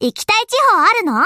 行きたい地方あるの？